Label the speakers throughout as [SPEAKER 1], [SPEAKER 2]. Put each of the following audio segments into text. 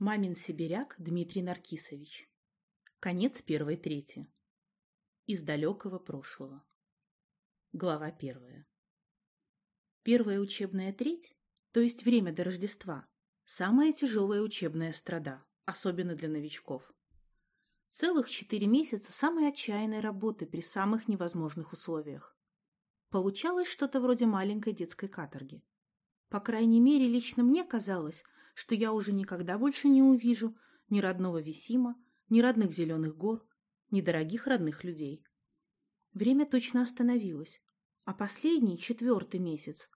[SPEAKER 1] Мамин сибиряк Дмитрий Наркисович. Конец первой трети. Из далекого прошлого. Глава первая. Первая учебная треть, то есть время до Рождества, самая тяжелая учебная страда, особенно для новичков. Целых четыре месяца самой отчаянной работы при самых невозможных условиях. Получалось что-то вроде маленькой детской каторги. По крайней мере, лично мне казалось, что я уже никогда больше не увижу ни родного Висима, ни родных зеленых гор, ни дорогих родных людей. Время точно остановилось, а последний, четвертый месяц,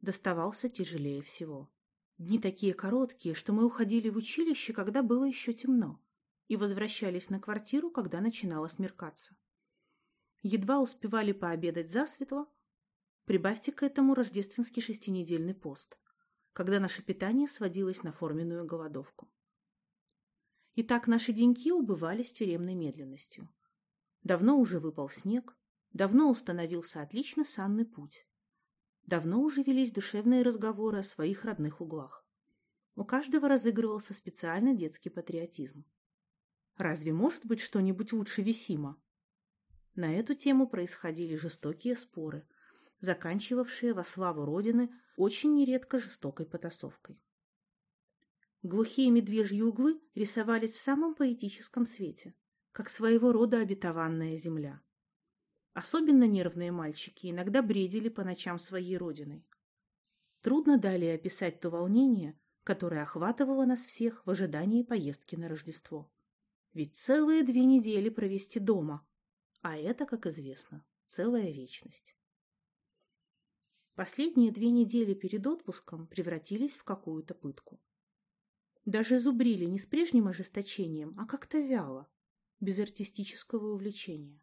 [SPEAKER 1] доставался тяжелее всего. Дни такие короткие, что мы уходили в училище, когда было еще темно, и возвращались на квартиру, когда начинало смеркаться. Едва успевали пообедать засветло, Прибавьте к этому рождественский шестинедельный пост, когда наше питание сводилось на форменную голодовку. Итак, наши деньки убывали с тюремной медленностью. Давно уже выпал снег, давно установился отлично санный путь. Давно уже велись душевные разговоры о своих родных углах. У каждого разыгрывался специальный детский патриотизм. Разве может быть что-нибудь лучше Висима? На эту тему происходили жестокие споры, заканчивавшие во славу Родины очень нередко жестокой потасовкой. Глухие медвежьи углы рисовались в самом поэтическом свете, как своего рода обетованная земля. Особенно нервные мальчики иногда бредили по ночам своей родиной. Трудно далее описать то волнение, которое охватывало нас всех в ожидании поездки на Рождество. Ведь целые две недели провести дома, а это, как известно, целая вечность. Последние две недели перед отпуском превратились в какую-то пытку. Даже зубрили не с прежним ожесточением, а как-то вяло, без артистического увлечения.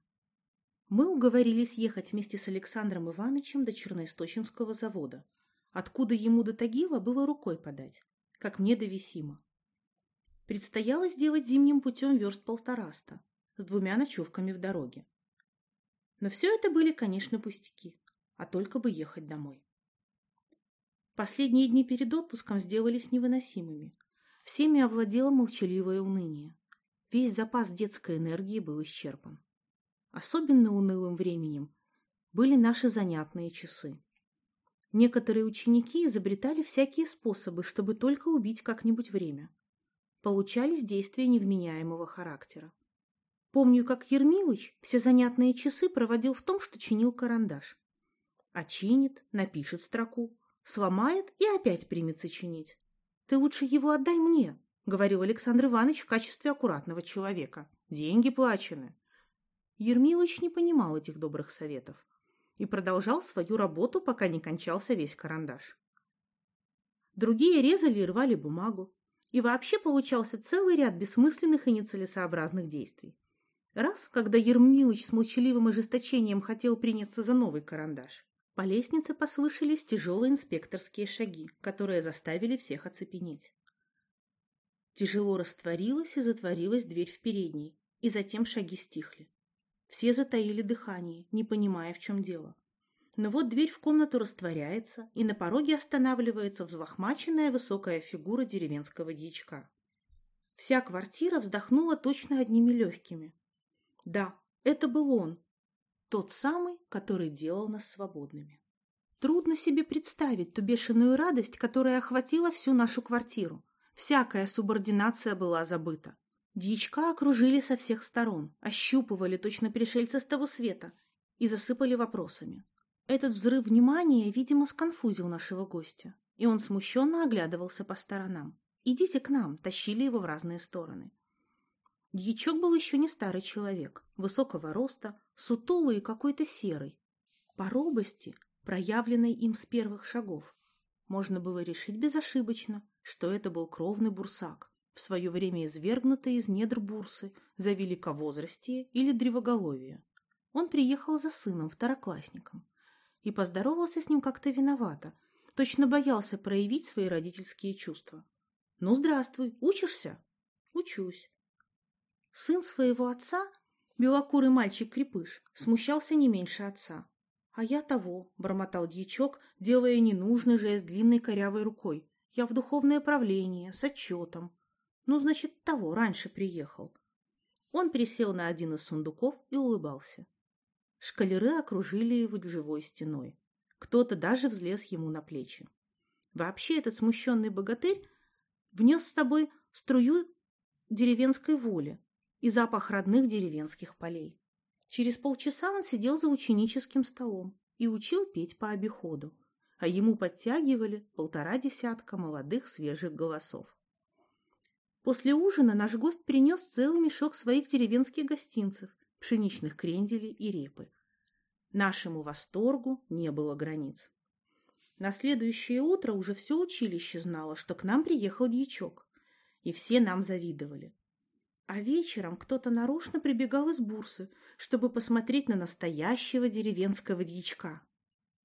[SPEAKER 1] Мы уговорились ехать вместе с Александром Ивановичем до Черноисточинского завода, откуда ему до Тагила было рукой подать, как мне до Висима. Предстояло сделать зимним путем верст полтораста, с двумя ночевками в дороге. Но все это были, конечно, пустяки а только бы ехать домой. Последние дни перед отпуском сделались невыносимыми. Всеми овладело молчаливое уныние. Весь запас детской энергии был исчерпан. Особенно унылым временем были наши занятные часы. Некоторые ученики изобретали всякие способы, чтобы только убить как-нибудь время. Получались действия невменяемого характера. Помню, как Ермилыч все занятные часы проводил в том, что чинил карандаш. Очинит, напишет строку, сломает и опять примется чинить. Ты лучше его отдай мне, говорил Александр Иванович в качестве аккуратного человека. Деньги плачены. Ермилович не понимал этих добрых советов и продолжал свою работу, пока не кончался весь карандаш. Другие резали и рвали бумагу, и вообще получался целый ряд бессмысленных и нецелесообразных действий. Раз, когда Ермилыч с молчаливым ожесточением хотел приняться за новый карандаш, по лестнице послышались тяжелые инспекторские шаги, которые заставили всех оцепенеть. Тяжело растворилась и затворилась дверь в передней, и затем шаги стихли. Все затаили дыхание, не понимая, в чем дело. Но вот дверь в комнату растворяется, и на пороге останавливается взлохмаченная высокая фигура деревенского дьячка. Вся квартира вздохнула точно одними легкими. Да, это был он, тот самый, который делал нас свободными. Трудно себе представить ту бешеную радость, которая охватила всю нашу квартиру. Всякая субординация была забыта. Дьячка окружили со всех сторон, ощупывали точно пришельца с того света и засыпали вопросами. Этот взрыв внимания, видимо, сконфузил нашего гостя, и он смущенно оглядывался по сторонам. «Идите к нам», тащили его в разные стороны. Дьячок был еще не старый человек, высокого роста, сутулый и какой-то серый. По робости, проявленной им с первых шагов, можно было решить безошибочно, что это был кровный бурсак, в свое время извергнутый из недр бурсы за великовозрастие или древоголовие. Он приехал за сыном, второклассником, и поздоровался с ним как-то виновато, точно боялся проявить свои родительские чувства. «Ну, здравствуй, учишься?» «Учусь». Сын своего отца, белокурый мальчик-крепыш, смущался не меньше отца. «А я того», — бормотал дьячок, делая ненужный жест длинной корявой рукой. «Я в духовное правление, с отчетом». Ну, значит, того, раньше приехал. Он присел на один из сундуков и улыбался. Шкалеры окружили его живой стеной. Кто-то даже взлез ему на плечи. Вообще этот смущенный богатырь внес с тобой струю деревенской воли и запах родных деревенских полей. Через полчаса он сидел за ученическим столом и учил петь по обиходу, а ему подтягивали полтора десятка молодых свежих голосов. После ужина наш гость принес целый мешок своих деревенских гостинцев, пшеничных кренделей и репы. Нашему восторгу не было границ. На следующее утро уже все училище знало, что к нам приехал дьячок, и все нам завидовали. А вечером кто-то нарочно прибегал из бурсы, чтобы посмотреть на настоящего деревенского дьячка.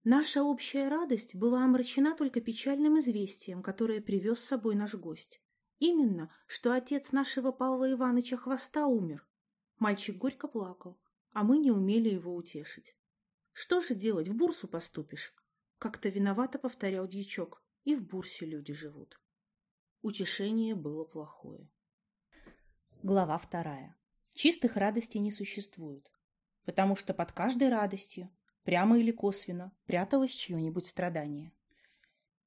[SPEAKER 1] Наша общая радость была омрачена только печальным известием, которое привез с собой наш гость. Именно, что отец нашего Павла Ивановича Хвоста умер. Мальчик горько плакал, а мы не умели его утешить. Что же делать, в бурсу поступишь? Как-то виновато повторял дьячок, и в бурсе люди живут. Утешение было плохое. Глава вторая. Чистых радостей не существует, потому что под каждой радостью, прямо или косвенно, пряталось чье-нибудь страдание.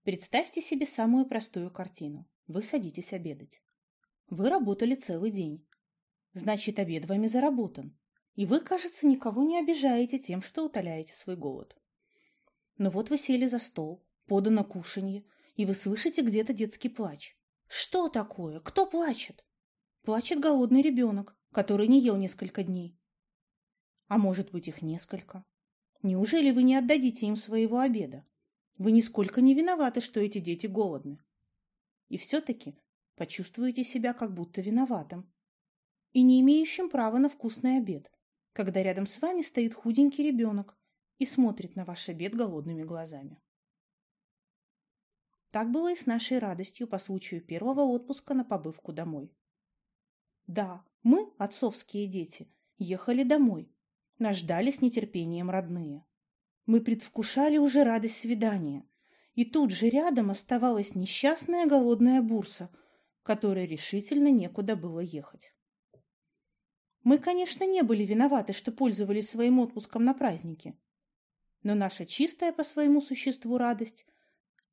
[SPEAKER 1] Представьте себе самую простую картину. Вы садитесь обедать. Вы работали целый день. Значит, обед вами заработан. И вы, кажется, никого не обижаете тем, что утоляете свой голод. Но вот вы сели за стол, подано кушанье, и вы слышите где-то детский плач. Что такое? Кто плачет? Плачет голодный ребенок, который не ел несколько дней. А может быть, их несколько. Неужели вы не отдадите им своего обеда? Вы нисколько не виноваты, что эти дети голодны и все-таки почувствуете себя как будто виноватым и не имеющим права на вкусный обед, когда рядом с вами стоит худенький ребенок и смотрит на ваш обед голодными глазами. Так было и с нашей радостью по случаю первого отпуска на побывку домой. Да, мы, отцовские дети, ехали домой. Нас ждали с нетерпением родные. Мы предвкушали уже радость свидания, и тут же рядом оставалась несчастная голодная бурса, которой решительно некуда было ехать. Мы, конечно, не были виноваты, что пользовались своим отпуском на празднике, но наша чистая по своему существу радость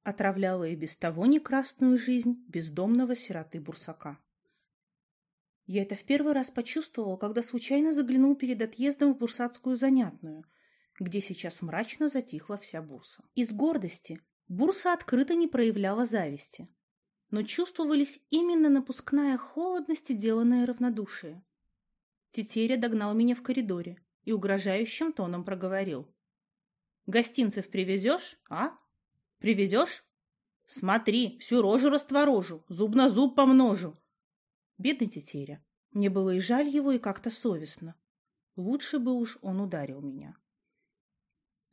[SPEAKER 1] отравляла и без того некрасную жизнь бездомного сироты-бурсака. Я это в первый раз почувствовал, когда случайно заглянул перед отъездом в бурсатскую занятную, где сейчас мрачно затихла вся бурса. Из гордости Бурса открыто не проявляла зависти, но чувствовались именно напускная холодность и деланное равнодушие. Тетеря догнал меня в коридоре и угрожающим тоном проговорил. «Гостинцев привезешь, а? Привезешь? Смотри, всю рожу растворожу, зуб на зуб помножу». Бедный тетеря. Мне было и жаль его, и как-то совестно. Лучше бы уж он ударил меня.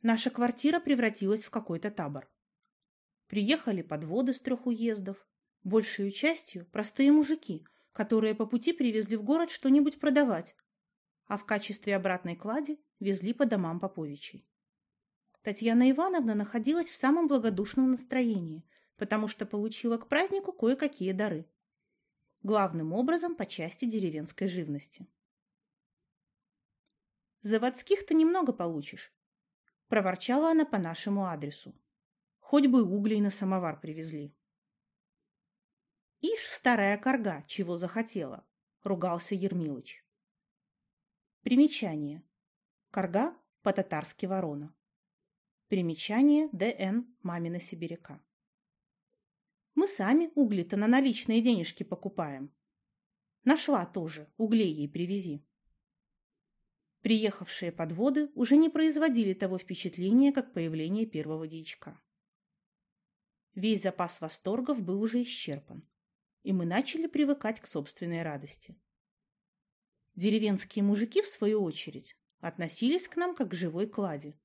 [SPEAKER 1] Наша квартира превратилась в какой-то табор. Приехали подводы с трех уездов, большей частью простые мужики, которые по пути привезли в город что-нибудь продавать, а в качестве обратной клади везли по домам Поповичей. Татьяна Ивановна находилась в самом благодушном настроении, потому что получила к празднику кое-какие дары. Главным образом по части деревенской живности. «Заводских-то немного получишь», – проворчала она по нашему адресу. Хоть бы углей на самовар привезли. Ишь, старая корга, чего захотела, ругался Ермилыч. Примечание. Корга по-татарски ворона. Примечание Д.Н. Мамина сибиряка. Мы сами угли-то на наличные денежки покупаем. Нашла тоже, углей ей привези. Приехавшие подводы уже не производили того впечатления, как появление первого дьячка. Весь запас восторгов был уже исчерпан, и мы начали привыкать к собственной радости. Деревенские мужики, в свою очередь, относились к нам как к живой кладе,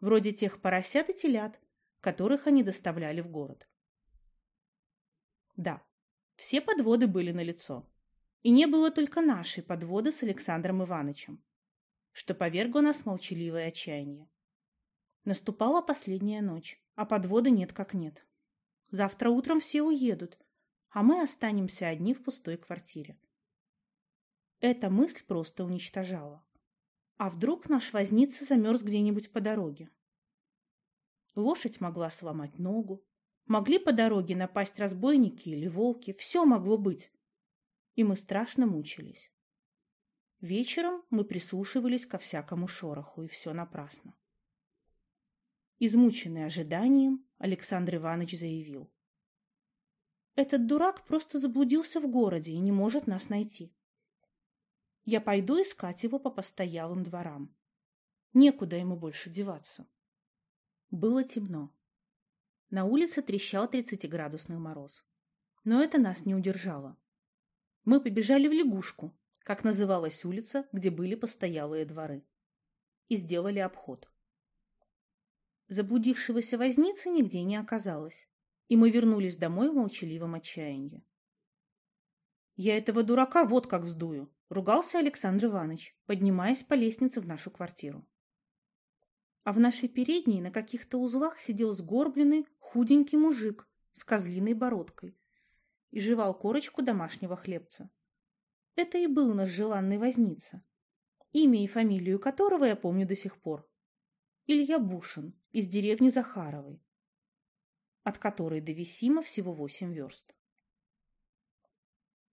[SPEAKER 1] вроде тех поросят и телят, которых они доставляли в город. Да, все подводы были налицо, и не было только нашей подводы с Александром Ивановичем, что повергло нас в молчаливое отчаяние. Наступала последняя ночь, а подводы нет как нет. Завтра утром все уедут, а мы останемся одни в пустой квартире. Эта мысль просто уничтожала. А вдруг наш возница замерз где-нибудь по дороге? Лошадь могла сломать ногу, могли по дороге напасть разбойники или волки, все могло быть. И мы страшно мучились. Вечером мы прислушивались ко всякому шороху, и все напрасно. Измученный ожиданием, Александр Иванович заявил. Этот дурак просто заблудился в городе и не может нас найти. Я пойду искать его по постоялым дворам. Некуда ему больше деваться. Было темно. На улице трещал тридцатиградусный мороз. Но это нас не удержало. Мы побежали в лягушку, как называлась улица, где были постоялые дворы, и сделали обход. Заблудившегося возницы нигде не оказалось, и мы вернулись домой в молчаливом отчаянии. Я этого дурака вот как вздую, Ругался Александр Иванович, поднимаясь по лестнице в нашу квартиру. А в нашей передней на каких-то узлах сидел сгорбленный, худенький мужик с козлиной бородкой и жевал корочку домашнего хлебца. Это и был наш желанный возница, имя и фамилию которого я помню до сих пор. Илья Бушин из деревни Захаровой, от которой до Висима всего восемь верст.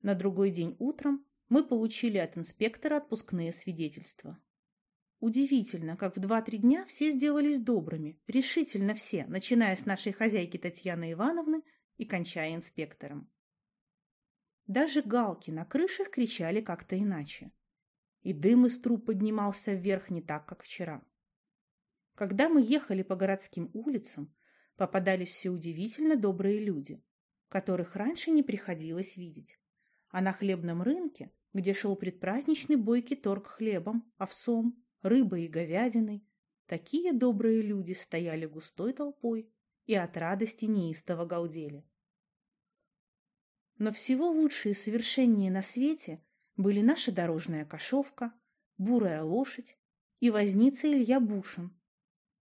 [SPEAKER 1] На другой день утром мы получили от инспектора отпускные свидетельства. Удивительно, как в два-три дня все сделались добрыми, решительно все, начиная с нашей хозяйки Татьяны Ивановны и кончая инспектором. Даже галки на крышах кричали как-то иначе. И дым из труб поднимался вверх не так, как вчера. Когда мы ехали по городским улицам, попадались все удивительно добрые люди, которых раньше не приходилось видеть. А на хлебном рынке где шел предпраздничный бойкий торг хлебом, овсом, рыбой и говядиной, такие добрые люди стояли густой толпой и от радости неистово галдели. Но всего лучшие и совершеннее на свете были наша дорожная кошовка, бурая лошадь и возница Илья Бушин,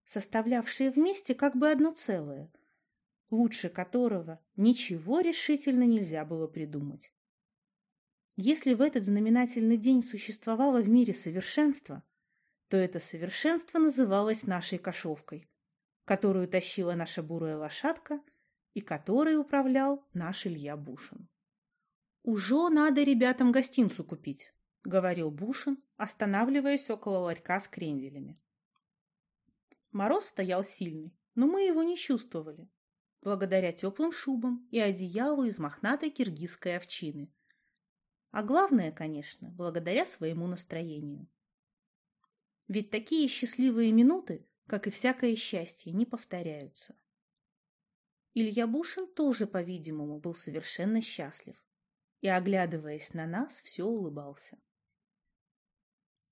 [SPEAKER 1] составлявшие вместе как бы одно целое, лучше которого ничего решительно нельзя было придумать. Если в этот знаменательный день существовало в мире совершенство, то это совершенство называлось нашей кошовкой, которую тащила наша бурая лошадка и которой управлял наш Илья Бушин. «Уже надо ребятам гостинцу купить», — говорил Бушин, останавливаясь около ларька с кренделями. Мороз стоял сильный, но мы его не чувствовали, благодаря теплым шубам и одеялу из мохнатой киргизской овчины — а главное, конечно, благодаря своему настроению. Ведь такие счастливые минуты, как и всякое счастье, не повторяются. Илья Бушин тоже, по-видимому, был совершенно счастлив и, оглядываясь на нас, все улыбался.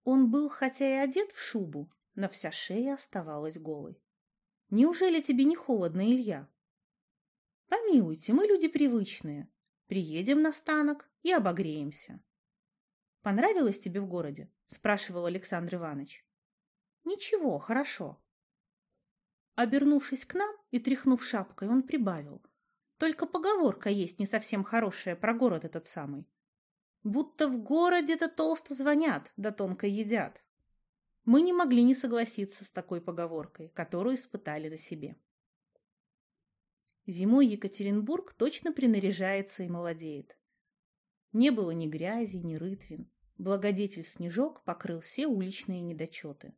[SPEAKER 1] Он был, хотя и одет в шубу, но вся шея оставалась голой. «Неужели тебе не холодно, Илья?» «Помилуйте, мы люди привычные. Приедем на станок и обогреемся. «Понравилось тебе в городе?» – спрашивал Александр Иванович. «Ничего, хорошо». Обернувшись к нам и тряхнув шапкой, он прибавил. «Только поговорка есть не совсем хорошая про город этот самый. Будто в городе-то толсто звонят, да тонко едят». Мы не могли не согласиться с такой поговоркой, которую испытали на себе. Зимой Екатеринбург точно принаряжается и молодеет. Не было ни грязи, ни рытвин. Благодетель Снежок покрыл все уличные недочеты.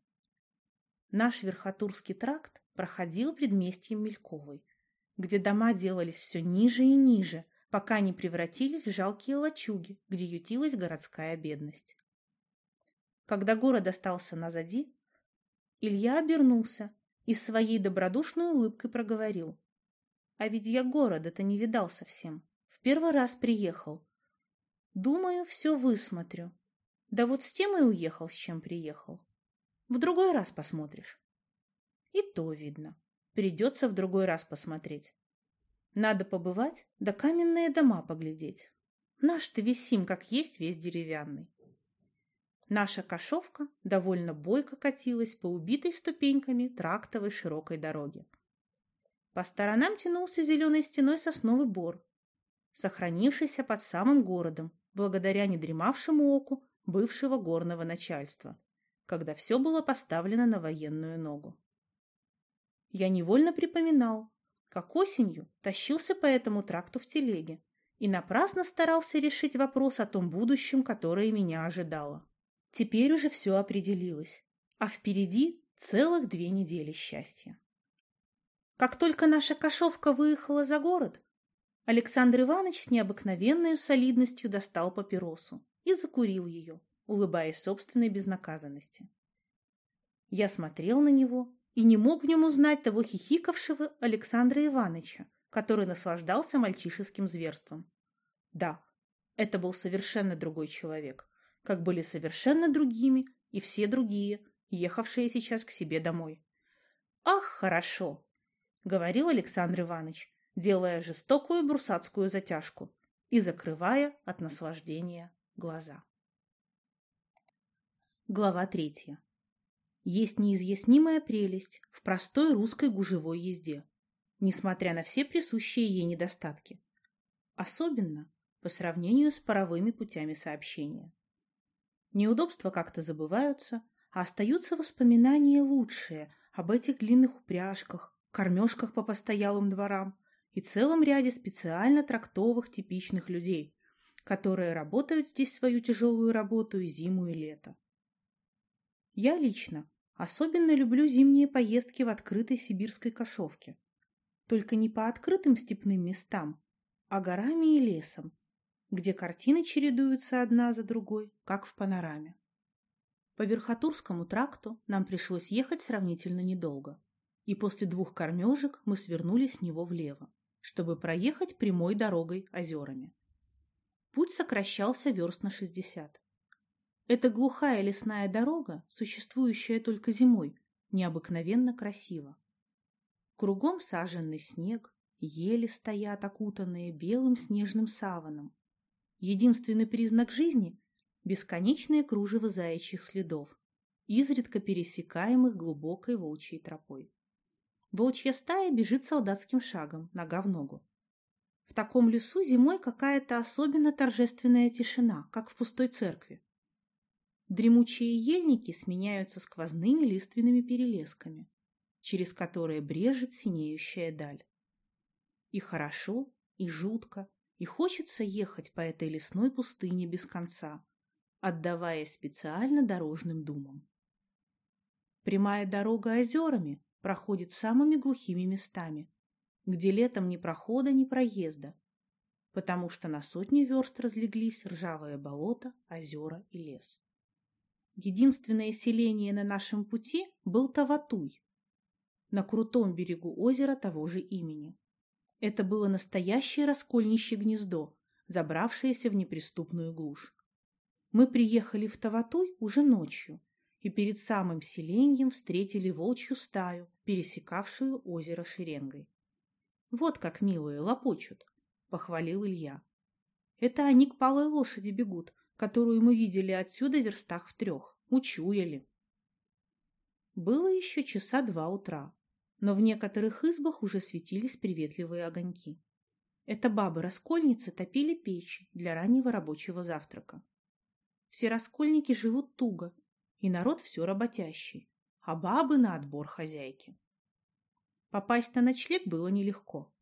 [SPEAKER 1] Наш Верхотурский тракт проходил предместьем Мельковой, где дома делались все ниже и ниже, пока не превратились в жалкие лачуги, где ютилась городская бедность. Когда город остался назади, Илья обернулся и своей добродушной улыбкой проговорил. А ведь я города-то не видал совсем. В первый раз приехал. Думаю, все высмотрю. Да вот с тем и уехал, с чем приехал. В другой раз посмотришь. И то видно. Придется в другой раз посмотреть. Надо побывать, да каменные дома поглядеть. Наш-то висим, как есть, весь деревянный. Наша кошовка довольно бойко катилась по убитой ступеньками трактовой широкой дороге. По сторонам тянулся зеленой стеной сосновый бор. сохранившийся под самым городом, благодаря недремавшему оку бывшего горного начальства, когда все было поставлено на военную ногу. Я невольно припоминал, как осенью тащился по этому тракту в телеге и напрасно старался решить вопрос о том будущем, которое меня ожидало. Теперь уже все определилось, а впереди целых две недели счастья. Как только наша кошовка выехала за город, Александр Иванович с необыкновенной солидностью достал папиросу и закурил ее, улыбаясь собственной безнаказанности. Я смотрел на него и не мог в нем узнать того хихикавшего Александра Ивановича, который наслаждался мальчишеским зверством. Да, это был совершенно другой человек, как были совершенно другими и все другие, ехавшие сейчас к себе домой. «Ах, хорошо!» — говорил Александр Иванович, делая жестокую брусацкую затяжку и закрывая от наслаждения глаза. Глава третья. Есть неизъяснимая прелесть в простой русской гужевой езде, несмотря на все присущие ей недостатки. Особенно по сравнению с паровыми путями сообщения. Неудобства как-то забываются, а остаются воспоминания лучшие об этих длинных упряжках, кормежках по постоялым дворам и целом ряде специально трактовых типичных людей, которые работают здесь свою тяжелую работу и зиму, и лето. Я лично особенно люблю зимние поездки в открытой сибирской кошовке. Только не по открытым степным местам, а горами и лесом, где картины чередуются одна за другой, как в панораме. По Верхотурскому тракту нам пришлось ехать сравнительно недолго, и после двух кормежек мы свернули с него влево, чтобы проехать прямой дорогой озерами. Путь сокращался верст на шестьдесят. Эта глухая лесная дорога, существующая только зимой, необыкновенно красива. Кругом саженный снег, ели стоят окутанные белым снежным саваном. Единственный признак жизни – бесконечное кружево заячьих следов, изредка пересекаемых глубокой волчьей тропой. Волчья стая бежит солдатским шагом, нога в ногу. В таком лесу зимой какая-то особенно торжественная тишина, как в пустой церкви. Дремучие ельники сменяются сквозными лиственными перелесками, через которые брежет синеющая даль. И хорошо, и жутко, и хочется ехать по этой лесной пустыне без конца, отдавая специально дорожным думам. Прямая дорога озерами проходит самыми глухими местами, где летом ни прохода, ни проезда, потому что на сотни верст разлеглись ржавое болото, озера и лес. Единственное селение на нашем пути был Таватуй, на крутом берегу озера того же имени. Это было настоящее раскольнище гнездо, забравшееся в неприступную глушь. Мы приехали в Таватуй уже ночью и перед самым селением встретили волчью стаю, пересекавшую озеро шеренгой. «Вот как милые лопочут», — похвалил Илья. «Это они к палой лошади бегут, которую мы видели отсюда в верстах в трех. Учуяли. Было еще часа два утра, но в некоторых избах уже светились приветливые огоньки. Это бабы-раскольницы топили печи для раннего рабочего завтрака. Все раскольники живут туго, и народ все работящий, а бабы на отбор хозяйки. Попасть на ночлег было нелегко.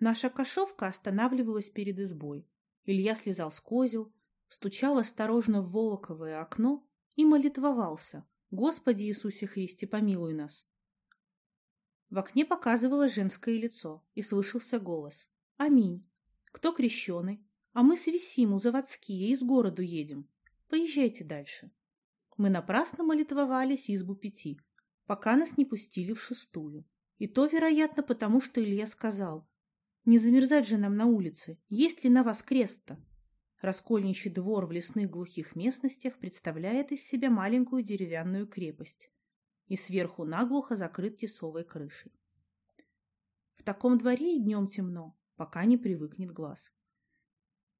[SPEAKER 1] Наша кошовка останавливалась перед избой. Илья слезал с козел, стучал осторожно в волоковое окно и молитвовался. «Господи Иисусе Христе, помилуй нас!» В окне показывало женское лицо, и слышался голос. «Аминь! Кто крещеный? А мы с Висиму заводские из городу едем. Поезжайте дальше». Мы напрасно молитвовались избу пяти, пока нас не пустили в шестую. И то, вероятно, потому что Илья сказал, «Не замерзать же нам на улице, есть ли на вас крест-то?» Раскольничий двор в лесных глухих местностях представляет из себя маленькую деревянную крепость и сверху наглухо закрыт тесовой крышей. В таком дворе и днем темно, пока не привыкнет глаз.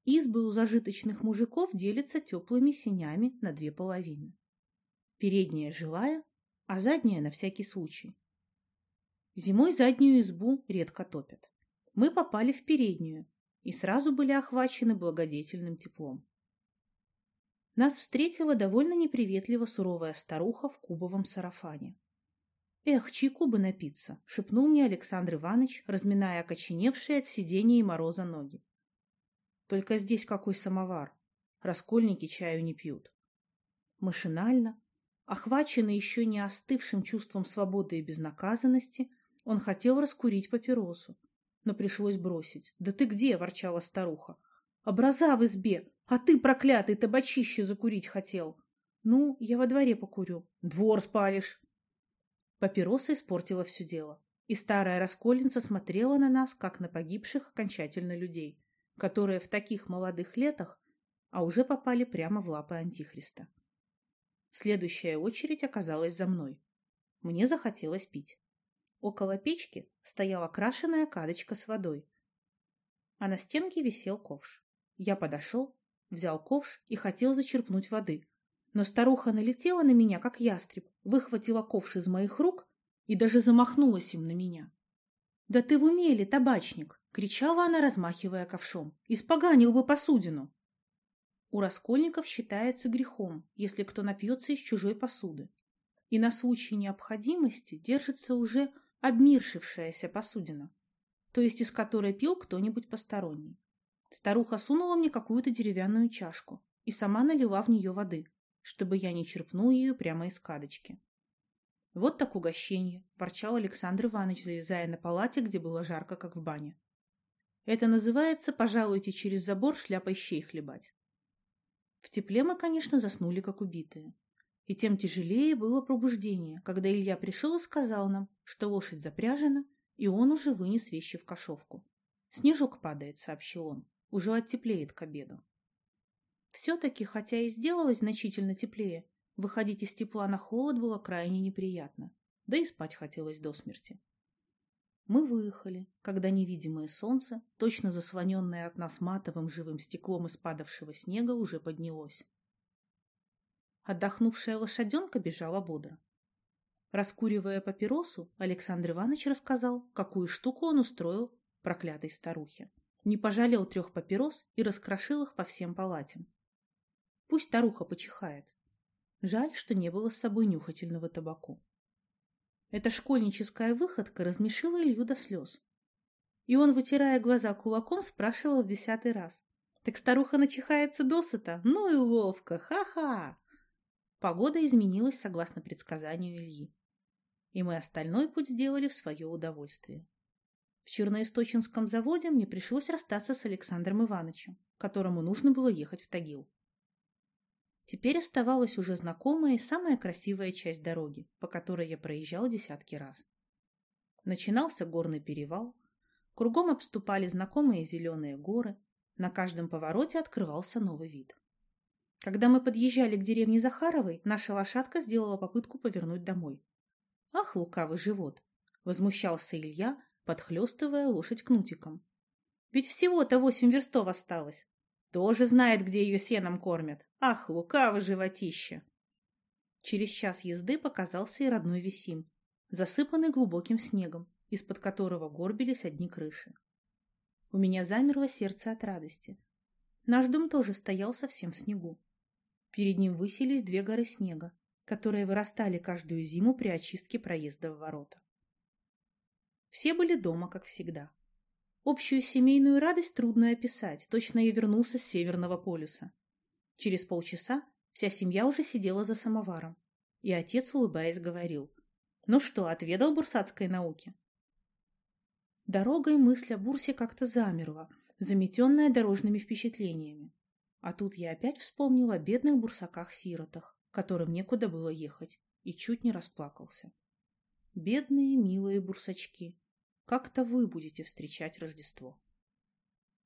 [SPEAKER 1] Избы у зажиточных мужиков делятся теплыми сенями на две половины. Передняя жилая, а задняя на всякий случай. Зимой заднюю избу редко топят. Мы попали в переднюю, и сразу были охвачены благодетельным теплом. Нас встретила довольно неприветливо суровая старуха в кубовом сарафане. «Эх, чайку бы напиться!» — шепнул мне Александр Иванович, разминая окоченевшие от сидения и мороза ноги. «Только здесь какой самовар! Раскольники чаю не пьют». Машинально, охваченный еще не остывшим чувством свободы и безнаказанности, он хотел раскурить папиросу, но пришлось бросить. «Да ты где?» — ворчала старуха. «Образа в избе! А ты, проклятый, табачище закурить хотел!» «Ну, я во дворе покурю». «Двор спалишь!» Папироса испортила все дело, и старая раскольница смотрела на нас, как на погибших окончательно людей, которые в таких молодых летах, а уже попали прямо в лапы Антихриста. Следующая очередь оказалась за мной. Мне захотелось пить. Около печки стояла крашеная кадочка с водой, а на стенке висел ковш. Я подошел, взял ковш и хотел зачерпнуть воды, но старуха налетела на меня, как ястреб, выхватила ковш из моих рук и даже замахнулась им на меня. «Да ты в умели, табачник!» — кричала она, размахивая ковшом. «Испоганил бы посудину!» У раскольников считается грехом, если кто напьется из чужой посуды. И на случай необходимости держится уже обмиршившаяся посудина, то есть из которой пил кто-нибудь посторонний. Старуха сунула мне какую-то деревянную чашку и сама налила в нее воды чтобы я не черпнул ее прямо из кадочки. «Вот так угощение!» – ворчал Александр Иванович, залезая на палате, где было жарко, как в бане. «Это называется «пожалуйте через забор шляпой щей хлебать». В тепле мы, конечно, заснули, как убитые. И тем тяжелее было пробуждение, когда Илья пришел и сказал нам, что лошадь запряжена, и он уже вынес вещи в кошовку. «Снежок падает», — сообщил он. «Уже оттеплеет к обеду». Все-таки, хотя и сделалось значительно теплее, выходить из тепла на холод было крайне неприятно, да и спать хотелось до смерти. Мы выехали, когда невидимое солнце, точно заслоненное от нас матовым живым стеклом из падавшего снега, уже поднялось. Отдохнувшая лошаденка бежала бодро. Раскуривая папиросу, Александр Иванович рассказал, какую штуку он устроил проклятой старухе. Не пожалел трех папирос и раскрошил их по всем палатям. Пусть старуха почихает. Жаль, что не было с собой нюхательного табаку. Эта школьническая выходка размешила Илью до слез. И он, вытирая глаза кулаком, спрашивал в десятый раз. «Так старуха начихается досыта? Ну и ловко! Ха-ха!» Погода изменилась согласно предсказанию Ильи. И мы остальной путь сделали в свое удовольствие. В Черноисточинском заводе мне пришлось расстаться с Александром Ивановичем, которому нужно было ехать в Тагил. Теперь оставалась уже знакомая и самая красивая часть дороги, по которой я проезжал десятки раз. Начинался горный перевал, кругом обступали знакомые зеленые горы, на каждом повороте открывался новый вид. Когда мы подъезжали к деревне Захаровой, наша лошадка сделала попытку повернуть домой. «Ах, лукавый живот!» — возмущался Илья, подхлестывая лошадь кнутиком. «Ведь всего-то восемь верстов осталось. Тоже знает, где ее сеном кормят. Ах, лукавый животище! Через час езды показался и родной Висим, засыпанный глубоким снегом, из-под которого горбились одни крыши. У меня замерло сердце от радости. Наш дом тоже стоял совсем в снегу. Перед ним высились две горы снега, которые вырастали каждую зиму при очистке проезда в ворота. Все были дома, как всегда. Общую семейную радость трудно описать, точно я вернулся с Северного полюса. Через полчаса вся семья уже сидела за самоваром, и отец, улыбаясь, говорил, «Ну что, отведал бурсатской науки?» Дорогой мысль о бурсе как-то замерла, заметенная дорожными впечатлениями. А тут я опять вспомнил о бедных бурсаках-сиротах, которым некуда было ехать, и чуть не расплакался. Бедные, милые бурсачки, как-то вы будете встречать Рождество.